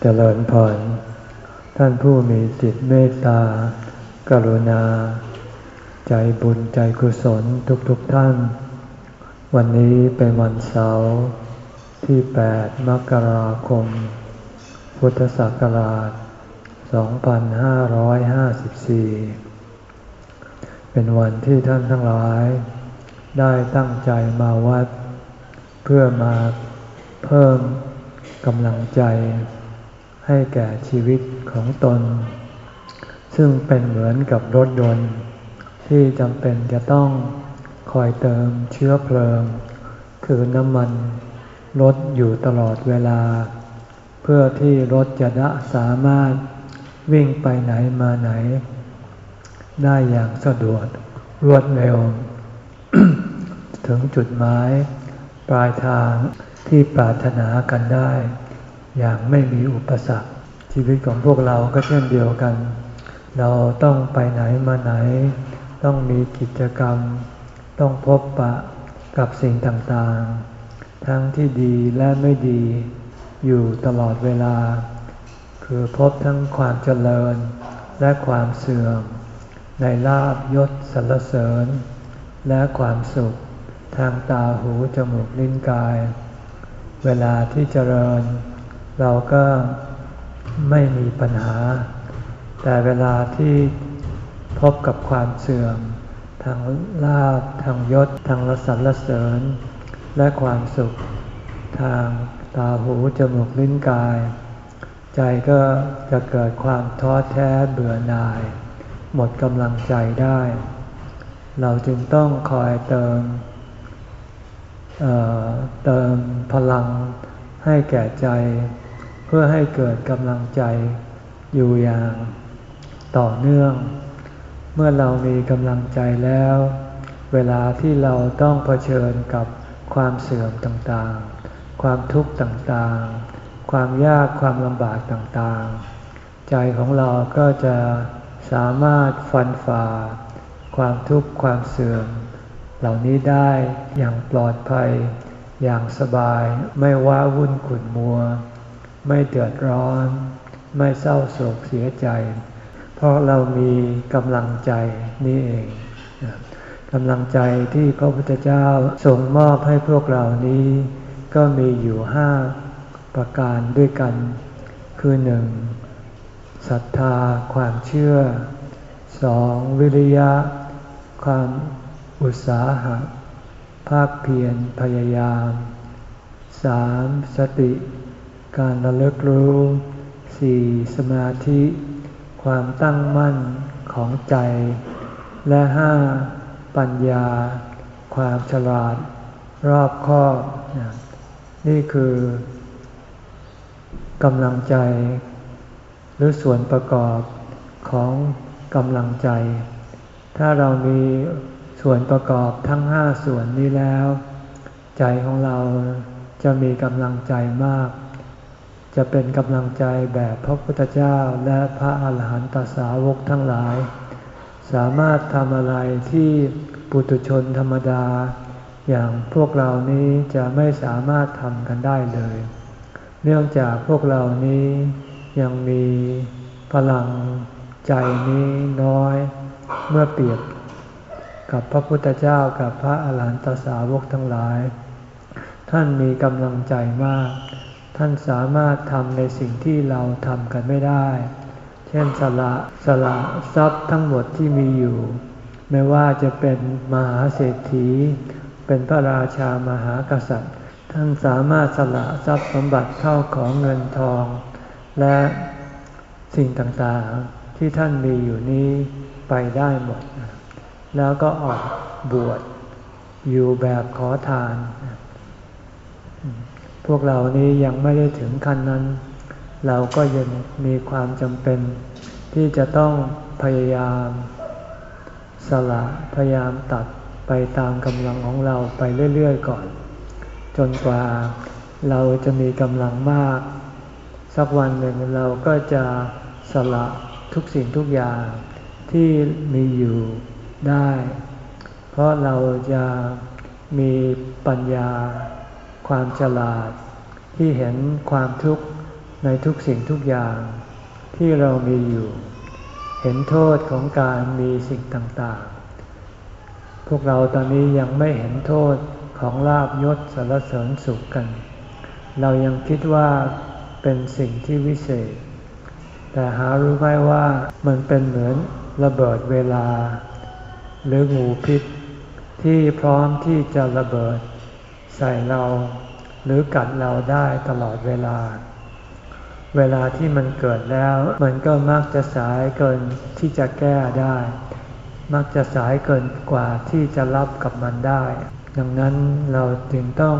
เจริญพร ท่านผู้มีจิตเมตตา กรุณา ใจบุญใจกุศลทุกๆทท่าน วันนี้เป็นวันเสาร์ที่ 8 มกราคม พุทธศักราช 2554 เป็นวันที่ท่านทั้งหลาย ได้ตั้งใจมาวัด เพื่อมาเพิ่มกำลังใจ ให้แก่ชีวิตของตน ซึ่งเป็นเหมือนกับรถยนต์ ที่จำเป็นจะต้องคอยเติมเชื้อเพลิง คือน้ำมันรถอยู่ตลอดเวลา เพื่อที่รถจะได้สามารถวิ่งไปไหนมาไหน ได้อย่างสะดวกรวดเร็ว ถึงจุดหมาย ปลายทางที่ปรารถนากันได้ อย่างไม่มีอุปสรรค ชีวิตของพวกเราก็เช่นเดียวกัน เราต้องไปไหนมาไหน ต้องมีกิจกรรม ต้องพบปะกับสิ่งต่างๆ ทั้งที่ดีและไม่ดีอยู่ตลอดเวลา คือพบทั้งความเจริญและความเสื่อม ในลาบยศสรรเสริญ และความสุข ทางตาหูจมูกลิ้นกาย เวลาที่เจริญ เราก็ไม่มีปัญหา แต่เวลาที่พบกับความเสื่อม ทางลาบทางยศ ทางรสรรเสริญ และความสุข ทางตาหูจมูกลิ้นกาย ใจก็จะเกิดความท้อแท้เบื่อหน่าย หมดกำลังใจได้ เราจึงต้องคอยเติมเเติมพลัง ให้แก่ใจ เพื่อให้เกิดกำลังใจอยู่อย่างต่อเนื่อง เมื่อเรามีกำลังใจแล้ว เวลาที่เราต้องเผชิญกับความเสื่อมต่างๆ ความทุกข์ต่างๆ ความยากความลำบากต่างๆ ใจของเราก็จะสามารถฟันฝ่า ความทุกข์ความเสื่อม เหล่านี้ได้อย่างปลอดภัย อย่างสบายไม่ว้าวุ่นขุ่นมัว ไม่เดือดร้อน ไม่เศร้าโศกเสียใจ เพราะเรามีกำลังใจนี่เองกำลังใจที่พระพุทธเจ้าทรงมอบให้พวกเรานี้ ก็มีอยู่ห้าประการด้วยกัน คือหนึ่งศรัทธาความเชื่อสองวิริยะ ความอุตสาหะ ภาคเพียรพยายามสามสติ การระลึกรู้สี่สมาธิ ความตั้งมั่นของใจ และห้าปัญญา ความฉลาด รอบคอบนี่คือกำลังใจ หรือส่วนประกอบของกำลังใจ ถ้าเรามี ส่วนประกอบทั้งห้าส่วนนี้แล้ว ใจของเราจะมีกำลังใจมาก จะเป็นกำลังใจแบบพระพุทธเจ้าและพระอาหารหันตสาวกทั้งหลาย สามารถทำอะไรที่ปุถุชนธรรมดา อย่างพวกเรานี้จะไม่สามารถทำกันได้เลย เนื่องจากพวกเรานี้ยังมีพลังใจนี้น้อย เมื่อเปรียบ กับพระพุทธเจ้ากับพระอาหารหันตสาวกทั้งหลาย ท่านมีกำลังใจมาก ท่านสามารถทำในสิ่งที่เราทำกันไม่ได้ เช่นสละสละทรัพย์ทั้งหมดที่มีอยู่ ไม่ว่าจะเป็นมหาเศรษฐี เป็นพระราชามหากษัตริย์ ท่านสามารถสละทรัพย์สมบัติเข้าของเงินทอง และสิ่งต่างๆที่ท่านมีอยู่นี้ไปได้หมด แล้วก็ออกบวชอยู่แบบขอทาน พวกเรานี้ยังไม่ได้ถึงขั้นนั้น เราก็ยังมีความจำเป็น ที่จะต้องพยายามสละพยายามตัดไปตามกำลังของเราไปเรื่อยๆก่อน จนกว่าเราจะมีกำลังมาก สักวันหนึ่งเราก็จะสละทุกสิ่งทุกอย่างที่มีอยู่ ได้ เพราะเราจะมีปัญญาความฉลาด ที่เห็นความทุกข์ในทุกสิ่งทุกอย่างที่เรามีอยู่ เห็นโทษของการมีสิ่งต่างๆ พวกเราตอนนี้ยังไม่เห็นโทษของลาบยศสารเสริญสุขกัน เรายังคิดว่าเป็นสิ่งที่วิเศษ แต่หารู้ไหมว่ามันเป็นเหมือนระเบิดเวลา หรืองูพิษ ที่พร้อมที่จะระเบิด ใส่เรา หรือกัดเราได้ตลอดเวลา เวลาที่มันเกิดแล้ว มันก็มักจะสายเกินที่จะแก้ได้ มักจะสายเกินกว่าที่จะรับกับมันได้ ดังนั้นเราจึงต้อง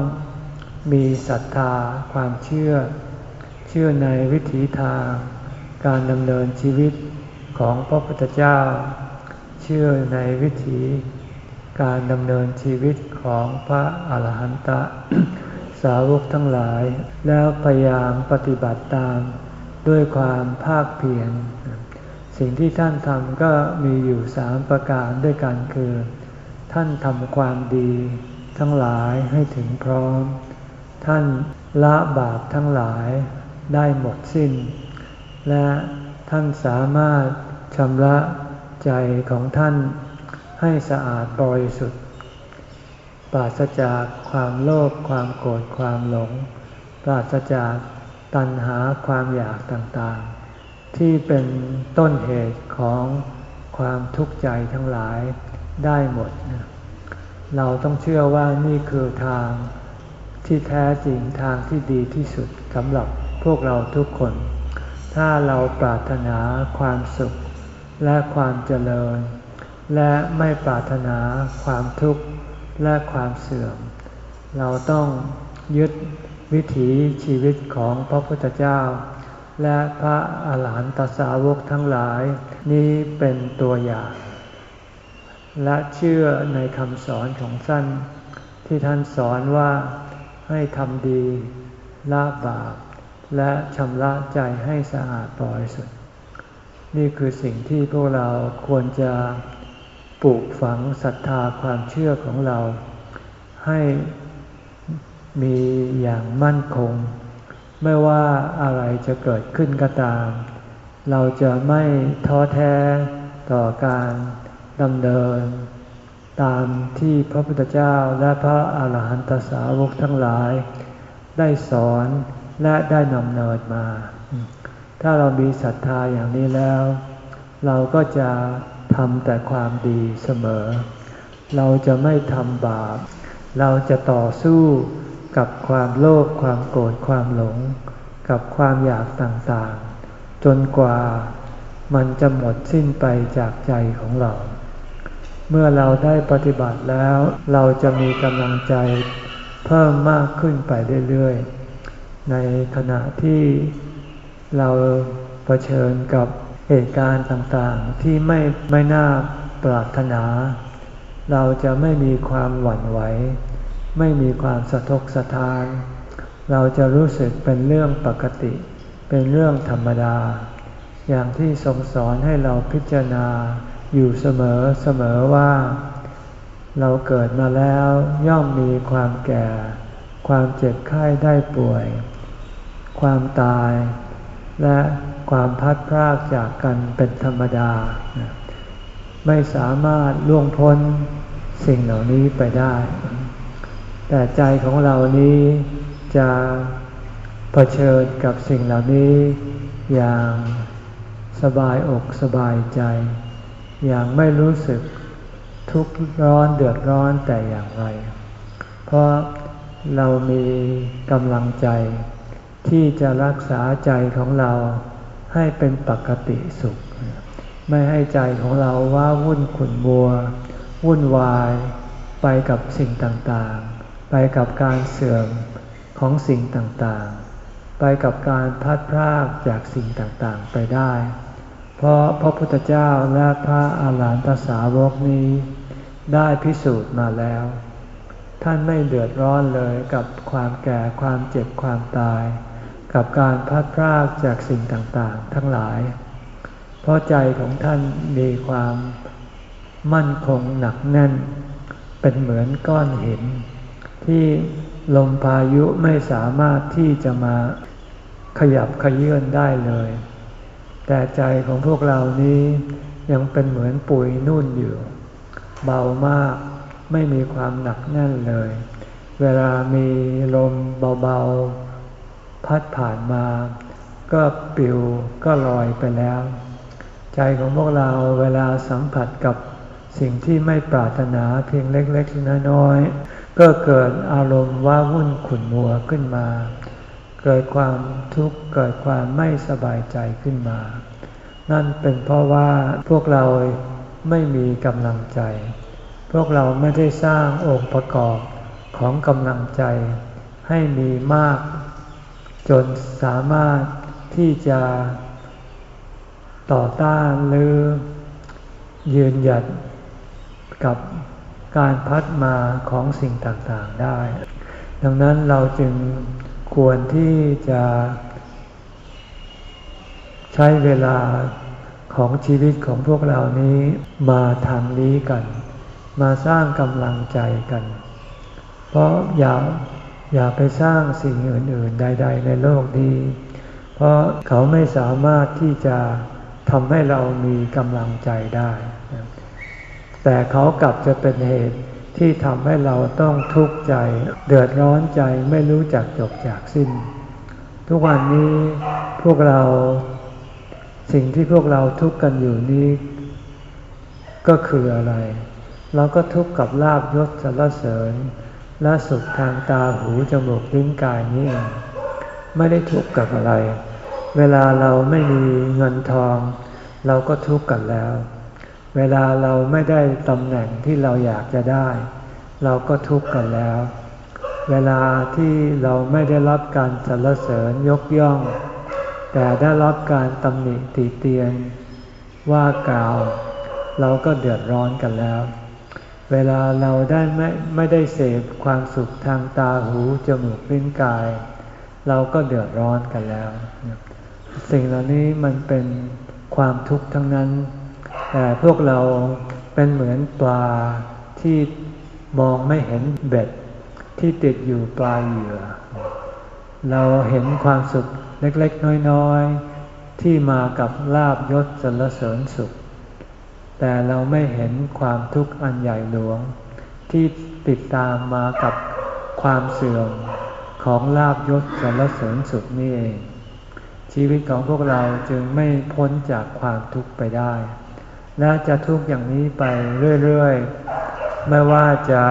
มีศรัทธาความเชื่อ เชื่อในวิถีทาง การดำเนินชีวิตของพระพุทธเจ้า เชื่อในวิถีการดำเนินชีวิตของพระอาหารหันตสาวกทั้งหลาย แล้วพยายามปฏิบัติตามด้วยความภาคเพียรสิ่งที่ท่านทำก็มีอยู่สามประการด้วยกันคือ ท่านทำความดีทั้งหลายให้ถึงพร้อม ท่านละบาปทั้งหลายได้หมดสิ้น และท่านสามารถชำระ ใจของท่านให้สะอาดบริสุทธิ์ ปราศจากความโลภความโกรธความหลง ปราศจากตัณหาความอยากต่างๆ ที่เป็นต้นเหตุของความทุกข์ใจทั้งหลายได้หมด เราต้องเชื่อว่านี่คือทางที่แท้จริงทางที่ดีที่สุดสำหรับพวกเราทุกคน ถ้าเราปรารถนาความสุข และความเจริญ และไม่ปรารถนาความทุกข์และความเสื่อม เราต้องยึดวิถีชีวิตของพระพุทธเจ้า และพระอาหารหันตสาวกทั้งหลายนี้เป็นตัวอย่าง และเชื่อในคำสอนของท่านที่ท่านสอนว่าให้ทำดีละบาปและชำระใจให้สะอาดบริสุทธิ์ นี่คือสิ่งที่พวกเราควรจะปลูกฝังศรัทธาความเชื่อของเรา ให้มีอย่างมั่นคง ไม่ว่าอะไรจะเกิดขึ้นก็ตาม เราจะไม่ท้อแท้ต่อการดำเนิน ตามที่พระพุทธเจ้าและพระอาหารหันตสาวกทั้งหลาย ได้สอนและได้นำเนินมา ถ้าเรามีศรัทธาอย่างนี้แล้ว เราก็จะทำแต่ความดีเสมอ เราจะไม่ทำบาป เราจะต่อสู้กับความโลภความโกรธความหลง กับความอยากต่างๆ จนกว่ามันจะหมดสิ้นไปจากใจของเรา เมื่อเราได้ปฏิบัติแล้ว เราจะมีกำลังใจเพิ่มมากขึ้นไปเรื่อยๆ ในขณะที่ เราเผชิญกับเหตุการณ์ต่างๆ ที่ไม่ไม่น่าปรารถนา เราจะไม่มีความหวั่นไหว ไม่มีความสะทกสะทาน เราจะรู้สึกเป็นเรื่องปกติ เป็นเรื่องธรรมดา อย่างที่ทรงสอนให้เราพิจารณาอยู่เสมอเสมอว่า เราเกิดมาแล้วย่อมมีความแก่ ความเจ็บไข้ได้ป่วย ความตาย และความพัดพรากจากกันเป็นธรรมดา ไม่สามารถล่วงพ้นสิ่งเหล่านี้ไปได้ แต่ใจของเรานี้จะเผชิญกับสิ่งเหล่านี้อย่างสบายอกสบายใจ อย่างไม่รู้สึกทุกข์ร้อนเดือดร้อนแต่อย่างไร เพราะเรามีกำลังใจ ที่จะรักษาใจของเราให้เป็นปกติสุข ไม่ให้ใจของเราว่าวุ่นขุนบัว วุ่นวายไปกับสิ่งต่างๆ ไปกับการเสื่อมของสิ่งต่างๆ ไปกับการพัดพรากจากสิ่งต่างๆไปได้ เพราะพระพุทธเจ้าและพระอาหารหันตสาวกนี้ ได้พิสูจน์มาแล้ว ท่านไม่เดือดร้อนเลยกับความแก่ความเจ็บความตาย กับการพัดพรากจากสิ่งต่างๆ ทั้งหลาย เพราะใจของท่านมีความมั่นคงหนักแน่น เป็นเหมือนก้อนหิน ที่ลมพายุไม่สามารถที่จะมาขยับขยื่นได้เลย แต่ใจของพวกเรานี้ยังเป็นเหมือนปุ๋ยนุ่นอยู่ เบามากไม่มีความหนักแน่นเลย เวลามีลมเบาๆ พัดผ่านมา ก็ปิวก็ลอยไปแล้ว ใจของพวกเราเวลาสัมผัสกับสิ่งที่ไม่ปรารถนาเพียงเล็กๆน้อยๆก็เกิดอารมณ์ว่าวุ่นขุ่นมัวขึ้นมา เกิดความทุกข์เกิดความไม่สบายใจขึ้นมา นั่นเป็นเพราะว่าพวกเราไม่มีกำลังใจ พวกเราไม่ได้สร้างองค์ประกอบของกำลังใจให้มีมาก จนสามารถที่จะต่อต้านหรือยืนหยัดกับการพัดมาของสิ่งต่างๆได้ ดังนั้นเราจึงควรที่จะใช้เวลาของชีวิตของพวกเรานี้มาทางนี้กัน มาสร้างกำลังใจกัน เพราะอย่า อย่าไปสร้างสิ่งอื่น ๆ ใด ๆ ในโลกนี้ เพราะเขาไม่สามารถที่จะทำให้เรามีกำลังใจได้ แต่เขากลับจะเป็นเหตุที่ทำให้เราต้องทุกข์ใจ เดือดร้อนใจไม่รู้จักจบจากสิ้น ทุกวันนี้พวกเราสิ่งที่พวกเราทุกข์กันอยู่นี้ ก็คืออะไร เราก็ทุกข์กับลาบยศสรรเสริญ และสุขทางตาหูจมูกลิ้นกายนี้เองไม่ได้ทุกข์กับอะไร เวลาเราไม่มีเงินทอง เราก็ทุกข์กันแล้ว เวลาเราไม่ได้ตำแหน่งที่เราอยากจะได้ เราก็ทุกข์กันแล้ว เวลาที่เราไม่ได้รับการสรรเสริญยกย่อง แต่ได้รับการตำหนิติเตียนว่ากล่าว เราก็เดือดร้อนกันแล้ว เวลาเราได้ไม่ไม่ได้เสพความสุขทางตาหูจมูกลิ้นกาย เราก็เดือดร้อนกันแล้ว สิ่งเหล่านี้มันเป็นความทุกข์ทั้งนั้น แต่พวกเราเป็นเหมือนปลาที่มองไม่เห็นเบ็ดที่ติดอยู่ปลายเหยื่อ เราเห็นความสุขเล็กๆ น้อยๆ ที่มากับลาบยศสรรเสริญสุข แต่เราไม่เห็นความทุกข์อันใหญ่หลวง ที่ติดตามมากับความเสื่อมของลาบยศสรรเสริญสุขนี่เองชีวิตของพวกเราจึงไม่พ้นจากความทุกข์ไปได้ และจะทุกข์อย่างนี้ไปเรื่อยๆ ไม่ว่าจะ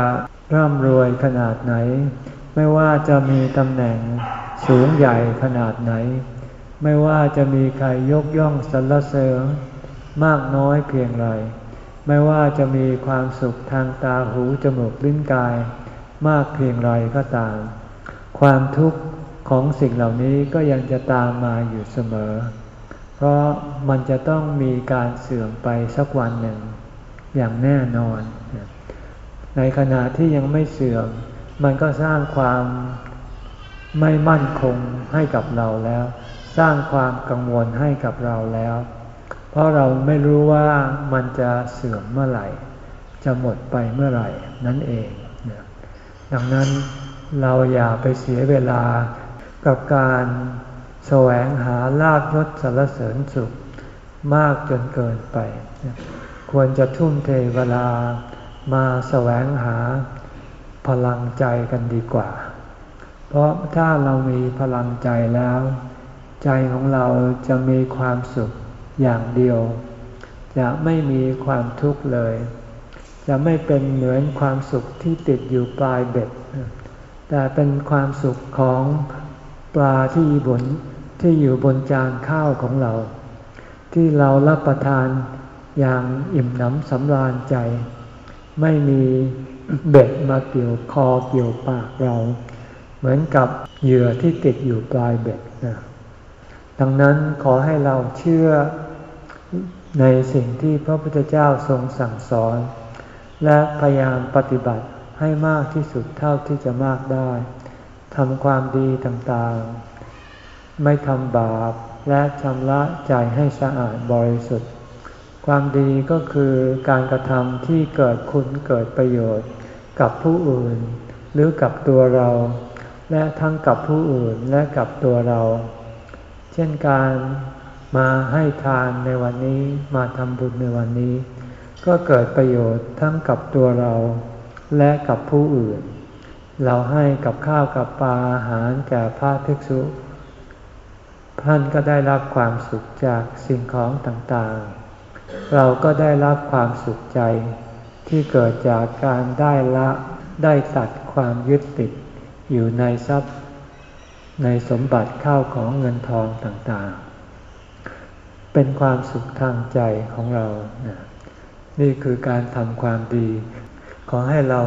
ร่ำรวยขนาดไหน ไม่ว่าจะมีตำแหน่งสูงใหญ่ขนาดไหน ไม่ว่าจะมีใครยกย่องสรรเสริญ มากน้อยเพียงไร ไม่ว่าจะมีความสุขทางตาหูจมูกลิ้นกาย มากเพียงไรก็ตาม ความทุกข์ของสิ่งเหล่านี้ก็ยังจะตามมาอยู่เสมอ เพราะมันจะต้องมีการเสื่อมไปสักวันหนึ่ง อย่างแน่นอน ในขณะที่ยังไม่เสื่อม มันก็สร้างความไม่มั่นคงให้กับเราแล้ว สร้างความกังวลให้กับเราแล้ว เพราะเราไม่รู้ว่ามันจะเสื่อมเมื่อไหร่ จะหมดไปเมื่อไหร่นั่นเองดังนั้นเราอย่าไปเสียเวลากับการแสวงหาลาบยศสารเสริญสุขมากจนเกินไป ควรจะทุ่มเทเวลามาแสวงหาพลังใจกันดีกว่า เพราะถ้าเรามีพลังใจแล้ว ใจของเราจะมีความสุข อย่างเดียว จะไม่มีความทุกข์เลย จะไม่เป็นเหมือนความสุขที่ติดอยู่ปลายเบ็ด แต่เป็นความสุขของปลาที่บนที่อยู่บนจานข้าวของเรา ที่เรารับประทานอย่างอิ่มหนำสำราญใจ ไม่มีเบ็ดมาเกี่ยวคอเกี่ยวปากเรา เหมือนกับเหยื่อที่ติดอยู่ปลายเบ็ดนะดังนั้นขอให้เราเชื่อ ในสิ่งที่พระพุทธเจ้าทรงสั่งสอน และพยายามปฏิบัติให้มากที่สุดเท่าที่จะมากได้ทำความดีต่างๆ ไม่ทำบาปและชำระใจให้สะอาดบริสุทธิ์ ความดีก็คือการกระทำที่เกิดคุณเกิดประโยชน์กับผู้อื่น หรือกับตัวเรา และทั้งกับผู้อื่นและกับตัวเรา เช่นการ มาให้ทานในวันนี้มาทำบุญในวันนี้ ก็เกิดประโยชน์ทั้งกับตัวเราและกับผู้อื่น เราให้กับข้าวกับปลาอาหารแก่พระภิกษุท่านก็ได้รับความสุขจากสิ่งของต่างๆ เราก็ได้รับความสุขใจที่เกิดจากการได้ละได้ตัดความยึดติดอยู่ในทรัพย์ ในสมบัติข้าวของเงินทองต่างๆ เป็นความสุขทางใจของเรา นี่คือการทำความดี ขอให้เรา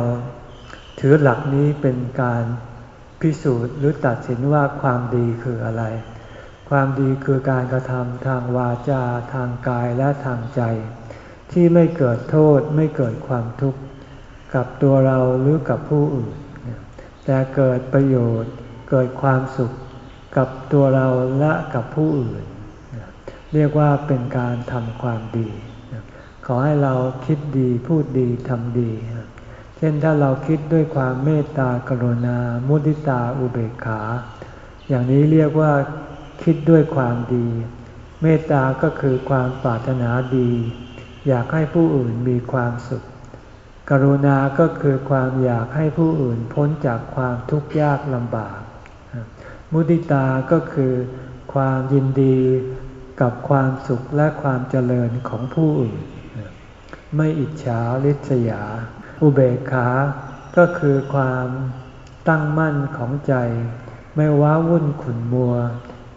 ถือหลักนี้เป็นการพิสูจน์หรือตัดสินว่าความดีคืออะไร ความดีคือการกระทำทางวาจา ทางกายและทางใจ ที่ไม่เกิดโทษไม่เกิดความทุกข์กับตัวเราหรือกับผู้อื่น แต่เกิดประโยชน์เกิดความสุขกับตัวเราและกับผู้อื่น เรียกว่าเป็นการทำความดี ขอให้เราคิดดีพูดดีทำดี เช่นถ้าเราคิดด้วยความเมตตากรุณา มุทิตาอุเบกขา อย่างนี้เรียกว่าคิดด้วยความดี เมตตาก็คือความปรารถนาดี อยากให้ผู้อื่นมีความสุข กรุณาก็คือความอยากให้ผู้อื่นพ้นจากความทุกข์ยากลำบาก มุติตาก็คือความยินดี กับความสุขและความเจริญของผู้อื่น ไม่อิจฉาริษยา อุเบกขา ก็คือความตั้งมั่นของใจ ไม่ว้าวุ่นขุนมัว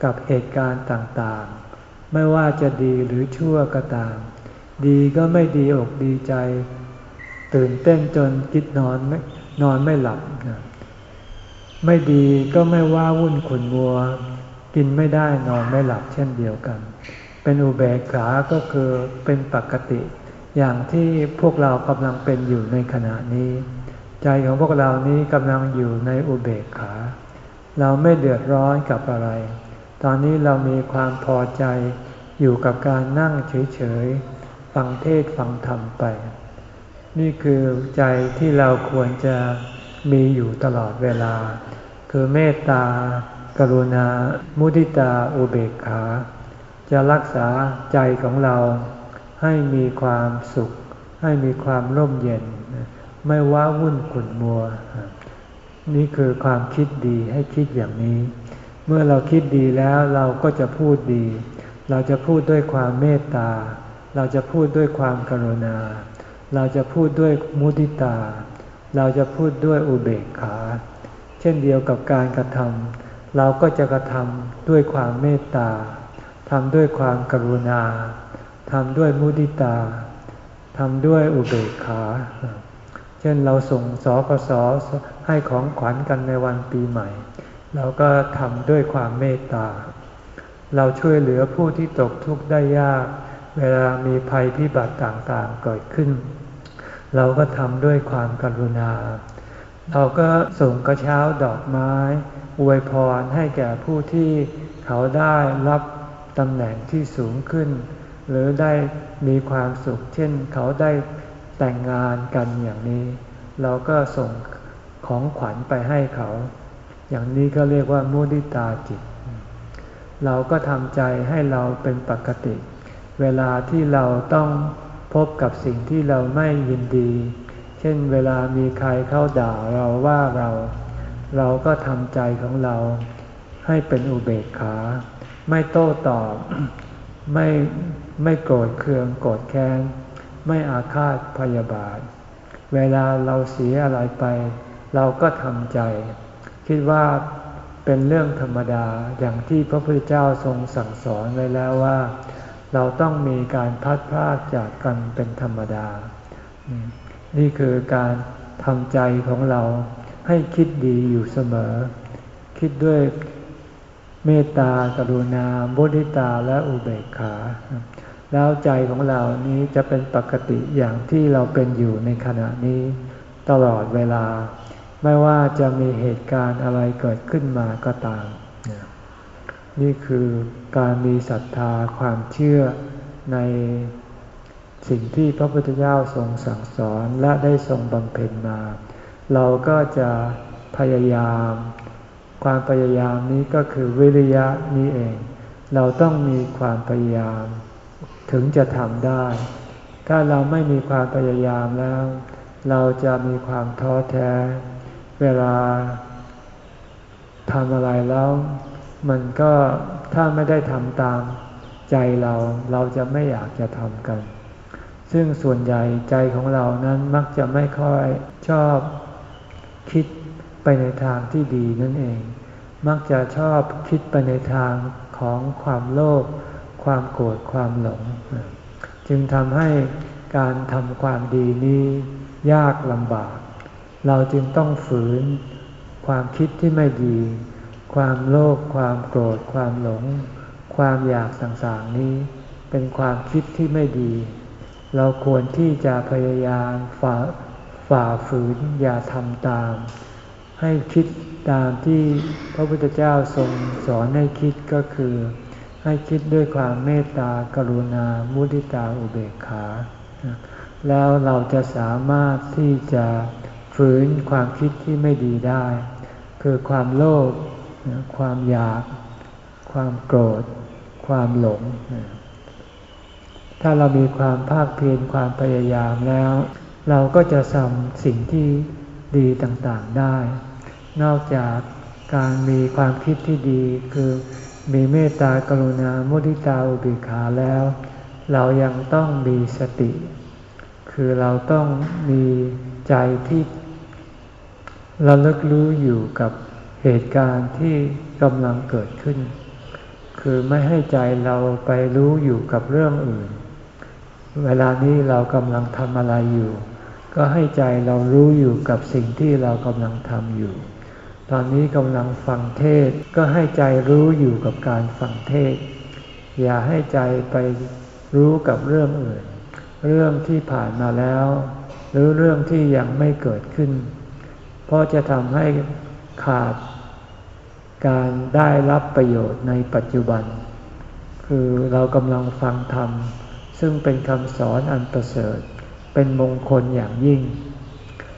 กับเหตุการณ์ต่างๆ ไม่ว่าจะดีหรือชั่วก็ตาม ดีก็ไม่ดีอกดีใจ ตื่นเต้นจนคิดนอนไม่นอนไม่หลับ ไม่ดีก็ไม่ว่าวุ่นขุนมัว กินไม่ได้นอนไม่หลับเช่นเดียวกัน เป็นอุเบกขา ก็คือเป็นปกติ อย่างที่พวกเรากำลังเป็นอยู่ในขณะนี้ ใจของพวกเรานี้กำลังอยู่ในอุเบกขา เราไม่เดือดร้อนกับอะไร ตอนนี้เรามีความพอใจอยู่กับการนั่งเฉยๆ ฟังเทศฟังธรรมไป นี่คือใจที่เราควรจะมีอยู่ตลอดเวลา คือเมตตากรุณา มุทิตาอุเบกขา จะรักษาใจของเราให้มีความสุข ให้มีความร่มเย็น ไม่ว้าวุ่นขุ่นมัว นี่คือความคิดดีให้คิดอย่างนี้ เมื่อเราคิดดีแล้วเราก็จะพูดดี เราจะพูดด้วยความเมตตา เราจะพูดด้วยความกรุณา เราจะพูดด้วยมุติตา เราจะพูดด้วยอุเบกขา เช่นเดียวกับการกระทำเราก็จะกระทำด้วยความเมตตา ทำด้วยความกรุณาทำด้วยมุติตาทำด้วยอุเบกขา เช่นเราส่งสกสให้ของขวัญกันในวันปีใหม่ เราก็ทำด้วยความเมตตา เราช่วยเหลือผู้ที่ตกทุกข์ได้ยาก เวลามีภัยพิบัติต่างๆเกิดขึ้น เราก็ทำด้วยความกรุณา เราก็ส่งกระเช้าดอกไม้ อวยพรให้แก่ผู้ที่เขาได้รับ ตำแหน่งที่สูงขึ้น หรือได้มีความสุข เช่นเขาได้แต่งงานกันอย่างนี้ เราก็ส่งของขวัญไปให้เขา อย่างนี้ก็เรียกว่ามุดิตาจิต เราก็ทำใจให้เราเป็นปกติ เวลาที่เราต้องพบกับสิ่งที่เราไม่ยินดี เช่นเวลามีใครเข้าด่าเราว่าเรา เราก็ทำใจของเราให้เป็นอุเบกขา ไม่โต้ตอบ ไม่ไม่โกรธเคืองโกรธแค้น ไม่อาฆาตพยาบาท เวลาเราเสียอะไรไป เราก็ทำใจ คิดว่าเป็นเรื่องธรรมดาอย่างที่พระพุทธเจ้าทรงสั่งสอนไว้แล้วว่า เราต้องมีการพัดพลาดจากกันเป็นธรรมดา นี่คือการทำใจของเราให้คิดดีอยู่เสมอ คิดด้วย เมตตากรุณาบุติตาและอุเบกขา แล้วใจของเรานี้จะเป็นปกติอย่างที่เราเป็นอยู่ในขณะนี้ตลอดเวลา ไม่ว่าจะมีเหตุการณ์อะไรเกิดขึ้นมาก็ตาม นี่คือการมีศรัทธาความเชื่อในสิ่งที่พระพุทธเจ้าทรงสั่งสอนและได้ทรงบำเพ็ญมา เราก็จะพยายาม ความพยายามนี้ก็คือวิริยะนี้เอง เราต้องมีความพยายาม ถึงจะทำได้ ถ้าเราไม่มีความพยายามแล้ว เราจะมีความท้อแท้ เวลาทำอะไรแล้ว มันก็ถ้าไม่ได้ทำตามใจเราเราจะไม่อยากจะทำกัน ซึ่งส่วนใหญ่ใจของเรานั้นมักจะไม่ค่อยชอบคิด ในทางที่ดีนั่นเอง มักจะชอบคิดไปในทางของความโลภความโกรธความหลง จึงทำให้การทำความดีนี้ยากลำบาก เราจึงต้องฝืนความคิดที่ไม่ดี ความโลภความโกรธความหลง ความอยากต่างๆนี้ เป็นความคิดที่ไม่ดี เราควรที่จะพยายามฝ่าฝ่าฝืนอย่าทำตาม ให้คิดตามที่พระพุทธเจ้าทรงสอนให้คิดก็คือ ให้คิดด้วยความเมตตากรุณา มุทิตาอุเบกขา แล้วเราจะสามารถที่จะฝืนความคิดที่ไม่ดีได้ คือความโลภความอยาก ความโกรธ ความหลง ถ้าเรามีความภาคเพียรความพยายามแล้ว เราก็จะทำสิ่งที่ ดีต่างๆได้ นอกจากการมีความคิดที่ดีคือมีเมตตากรุณามุทิตาอุเบกขาแล้ว เรายังต้องมีสติ คือเราต้องมีใจที่ระลึกรู้อยู่กับเหตุการณ์ที่กำลังเกิดขึ้น คือไม่ให้ใจเราไปรู้อยู่กับเรื่องอื่น เวลานี้เรากำลังทำอะไรอยู่ ก็ให้ใจเรารู้อยู่กับสิ่งที่เรากำลังทำอยู่ ตอนนี้กำลังฟังเทศก็ให้ใจรู้อยู่กับการฟังเทศ อย่าให้ใจไปรู้กับเรื่องอื่น เรื่องที่ผ่านมาแล้ว หรือเรื่องที่ยังไม่เกิดขึ้น เพราะจะทำให้ขาดการได้รับประโยชน์ในปัจจุบัน คือเรากำลังฟังธรรม ซึ่งเป็นคำสอนอันประเสริฐ เป็นมงคลอย่างยิ่ง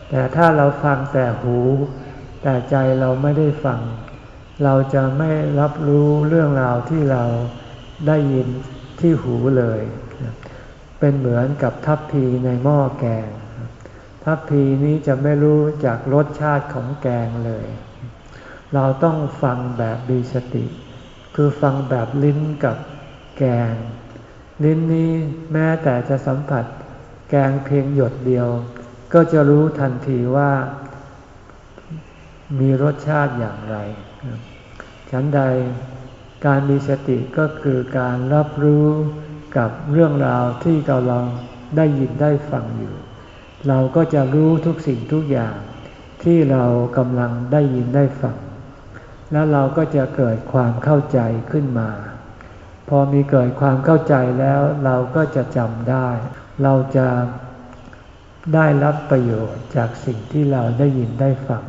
แต่ถ้าเราฟังแต่หู แต่ใจเราไม่ได้ฟัง เราจะไม่รับรู้เรื่องราวที่เราได้ยินที่หูเลย เป็นเหมือนกับทัพพีในหม้อแกง ทัพพีนี้จะไม่รู้จากรสชาติของแกงเลย เราต้องฟังแบบมีสติ คือฟังแบบลิ้นกับแกง ลิ้นนี้แม้แต่จะสัมผัส แกงเพียงหยดเดียว ก็จะรู้ทันทีว่า มีรสชาติอย่างไร ฉันใดการมีสติก็คือการรับรู้กับเรื่องราวที่กำลังได้ยินได้ฟังอยู่ เราก็จะรู้ทุกสิ่งทุกอย่างที่เรากำลังได้ยินได้ฟัง แล้วเราก็จะเกิดความเข้าใจขึ้นมา พอมีเกิดความเข้าใจแล้วเราก็จะจำได้ เราจะได้รับประโยชน์จากสิ่งที่เราได้ยินได้ฟัง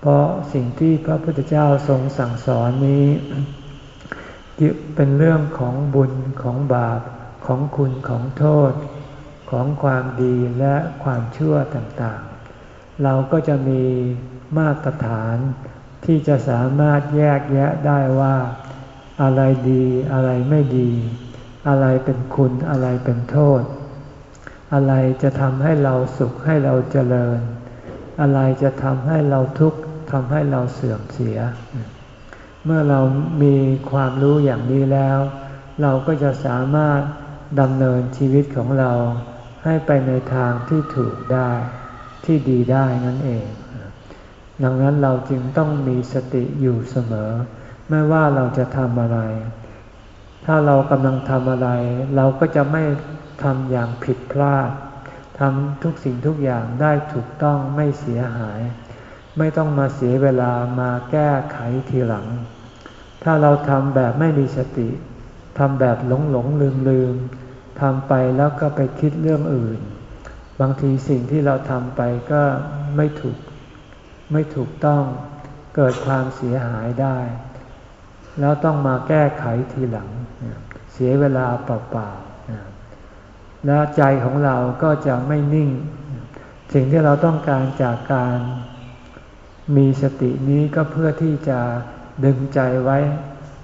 เพราะสิ่งที่พระพุทธเจ้าทรงสั่งสอนนี้ เป็นเรื่องของบุญของบาปของคุณของโทษ ของความดีและความชั่วต่างๆ เราก็จะมีมาตรฐานที่จะสามารถแยกแยะได้ว่า อะไรดีอะไรไม่ดี อะไรเป็นคุณอะไรเป็นโทษ อะไรจะทำให้เราสุขให้เราเจริญ อะไรจะทำให้เราทุกข์ทำให้เราเสื่อมเสีย เมื่อเรามีความรู้อย่างนี้แล้ว เราก็จะสามารถดำเนินชีวิตของเราให้ไปในทางที่ถูกได้ที่ดีได้นั่นเอง ดังนั้นเราจึงต้องมีสติอยู่เสมอ ไม่ว่าเราจะทำอะไร ถ้าเรากำลังทำอะไร เราก็จะไม่ ทำอย่างผิดพลาดทำทุกสิ่งทุกอย่างได้ถูกต้องไม่เสียหาย ไม่ต้องมาเสียเวลามาแก้ไขทีหลัง ถ้าเราทำแบบไม่มีสติทำแบบหลงหลงลืมลืมทำไปแล้วก็ไปคิดเรื่องอื่น บางทีสิ่งที่เราทำไปก็ไม่ถูกไม่ถูกต้องเกิดความเสียหายได้ แล้วต้องมาแก้ไขทีหลัง เสียเวลาเปล่าๆ แล้วใจของเราก็จะไม่นิ่ง สิ่งที่เราต้องการจากการมีสตินี้ก็เพื่อที่จะดึงใจไว้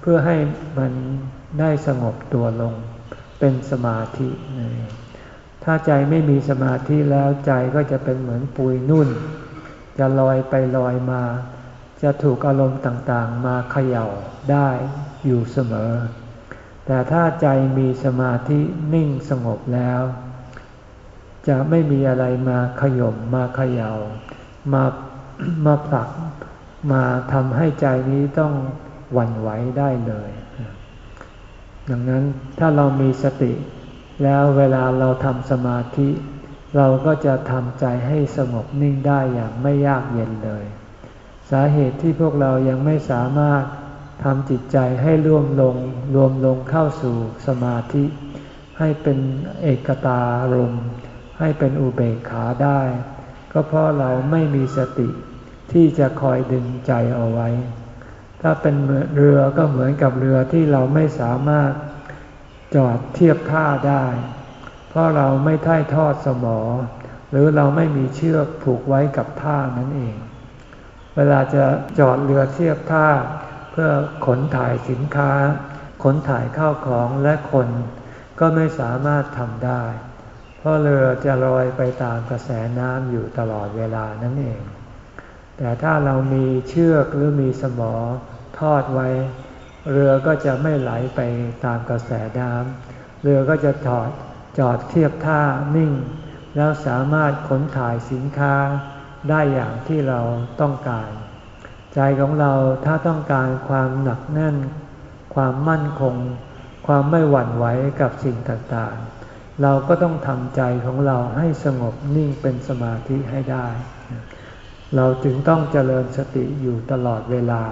เพื่อให้มันได้สงบตัวลง เป็นสมาธิถ้าใจไม่มีสมาธิแล้วใจก็จะเป็นเหมือนปุยนุ่น จะลอยไปลอยมา จะถูกอารมณ์ต่างๆ มาเขย่าได้อยู่เสมอ แต่ถ้าใจมีสมาธินิ่งสงบแล้ว จะไม่มีอะไรมาขย่มมาเขยา่า มามาผลักมาทำให้ใจนี้ต้องหวั่นไหวได้เลย ดังนั้นถ้าเรามีสติ แล้วเวลาเราทำสมาธิ เราก็จะทำใจให้สงบนิ่งได้อย่างไม่ยากเย็นเลย สาเหตุที่พวกเรายังไม่สามารถ ทำจิตใจให้รวมลงรวมลงเข้าสู่สมาธิ ให้เป็นเอกตารมให้เป็นอุเบกขาได้ ก็เพราะเราไม่มีสติที่จะคอยดึงใจเอาไว้ ถ้าเป็นเรือก็เหมือนกับเรือที่เราไม่สามารถจอดเทียบท่าได้ เพราะเราไม่ท่ายทอดสมอ หรือเราไม่มีเชือกผูกไว้กับท่านั่นเอง เวลาจะจอดเรือเทียบท่า พื่อขนถ่ายสินค้า ขนถ่ายข้าวของและคน ก็ไม่สามารถทำได้ เพราะเรือจะลอยไปตามกระแสน้ำอยู่ตลอดเวลานั่นเอง แต่ถ้าเรามีเชือกหรือมีสมอทอดไว้ เรือก็จะไม่ไหลไปตามกระแสน้ำเรือก็จะจอดจอดเทียบท่านิ่ง แล้วสามารถขนถ่ายสินค้าได้อย่างที่เราต้องการ ใจของเราถ้าต้องการความหนักแน่น ความมั่นคง ความไม่หวั่นไหวกับสิ่งต่างๆ เราก็ต้องทำใจของเราให้สงบนิ่งเป็นสมาธิให้ได้ เราจึงต้องเจริญสติอยู่ตลอดเวลา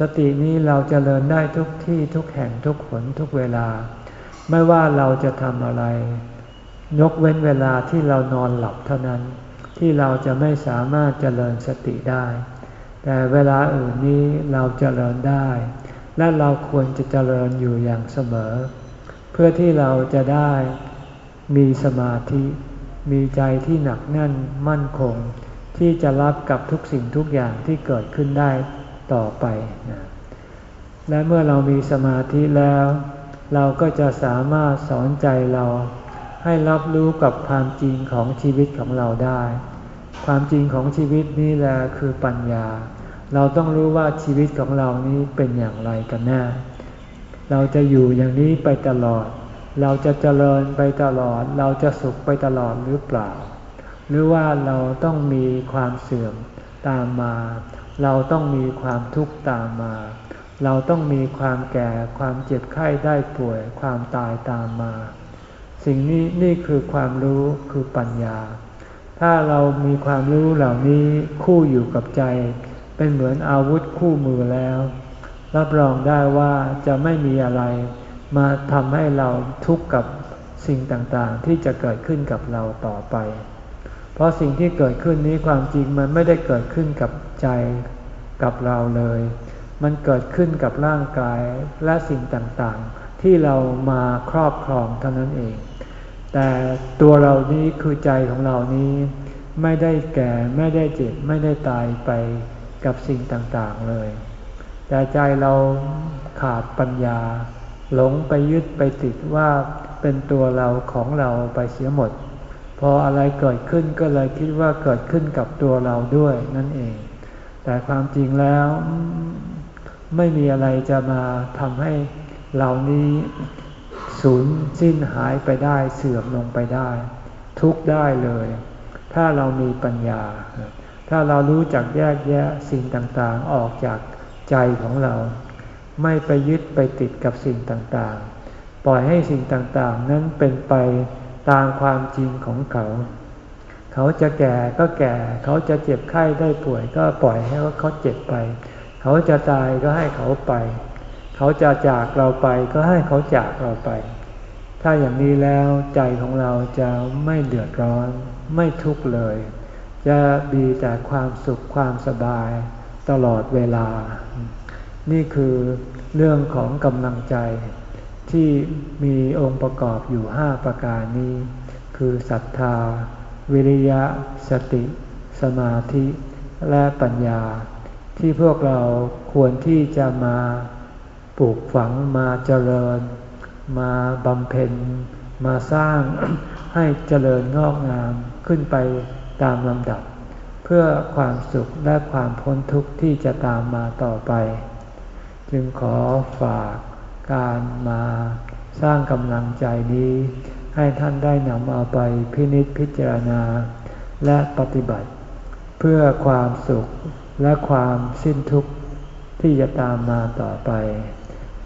สตินี้เราจเจริญได้ทุกที่ทุกแห่งทุกผลทุกเวลา ไม่ว่าเราจะทำอะไร ยกเว้นเวลาที่เรานอนหลับเท่านั้น ที่เราจะไม่สามารถเจริญสติได้ แต่เวลาอื่นนี้เราจเจริญได้ และเราควรจะเจริญอยู่อย่างเสมอ เพื่อที่เราจะได้มีสมาธิ มีใจที่หนักแน่นมั่นคง ที่จะรับกับทุกสิ่งทุกอย่างที่เกิดขึ้นได้ต่อไปนะและเมื่อเรามีสมาธิแล้ว เราก็จะสามารถสอนใจเราให้รับรู้กับความจริงของชีวิตของเราได้ ความจริงของชีวิตนี่แหละคือปัญญา เราต้องรู้ว่าชีวิตของเรานี้เป็นอย่างไรกันแน่ เราจะอยู่อย่างนี้ไปตลอด เราจะเจริญไปตลอด เราจะสุขไปตลอดหรือเปล่า หรือว่าเราต้องมีความเสื่อมตามมา เราต้องมีความทุกข์ตามมา เราต้องมีความแก่ ความเจ็บไข้ได้ป่วย ความตายตามมา สิ่งนี้นี่คือความรู้คือปัญญา ถ้าเรามีความรู้เหล่านี้คู่อยู่กับใจ เป็นเหมือนอาวุธคู่มือแล้ว รับรองได้ว่าจะไม่มีอะไร มาทำให้เราทุกข์กับสิ่งต่างๆ ที่จะเกิดขึ้นกับเราต่อไป เพราะสิ่งที่เกิดขึ้นนี้ความจริงมันไม่ได้เกิดขึ้นกับใจกับเราเลย มันเกิดขึ้นกับร่างกายและสิ่งต่างๆ ที่เรามาครอบครองเท่านั้นเอง แต่ตัวเรานี้คือใจของเรานี้ ไม่ได้แก่ไม่ได้เจ็บไม่ได้ตายไปกับสิ่งต่างๆเลย แต่ใจเราขาดปัญญา หลงไปยึดไปติดว่าเป็นตัวเราของเราไปเสียหมด พออะไรเกิดขึ้นก็เลยคิดว่าเกิดขึ้นกับตัวเราด้วยนั่นเอง แต่ความจริงแล้ว ไม่มีอะไรจะมาทำให้เหล่านี้ สูญสิ้นหายไปได้เสื่อมลงไปได้ ทุกได้เลย ถ้าเรามีปัญญา ถ้าเรารู้จักแยกแยะสิ่งต่างๆออกจากใจของเรา ไม่ไปยึดไปติดกับสิ่งต่างๆ ปล่อยให้สิ่งต่างๆ นั้นเป็นไปตามความจริงของเขา เขาจะแก่ก็แก่ เขาจะเจ็บไข้ได้ป่วยก็ปล่อยให้เขาเจ็บไป เขาจะตายก็ให้เขาไป เขาจะจากเราไปก็ให้เขาจากเราไป ถ้าอย่างนี้แล้วใจของเราจะไม่เดือดร้อน ไม่ทุกข์เลย จะมีแต่ความสุขความสบายตลอดเวลา นี่คือเรื่องของกำลังใจ ที่มีองค์ประกอบอยู่ห้าประการนี้ คือศรัทธา วิริยะ สติ สมาธิ และปัญญา ที่พวกเราควรที่จะมา ปลูกฝังมาเจริญ มาบำเพ็ญ มาสร้างให้เจริญงอกงามขึ้นไปตามลำดับ เพื่อความสุขและความพ้นทุกข์ที่จะตามมาต่อไป จึงขอฝากการมาสร้างกำลังใจนี้ ให้ท่านได้นำเอาไปพินิจพิจารณา และปฏิบัติ เพื่อความสุขและความสิ้นทุกข์ที่จะตามมาต่อไป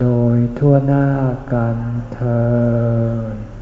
โดยทั่วหน้ากันเธอ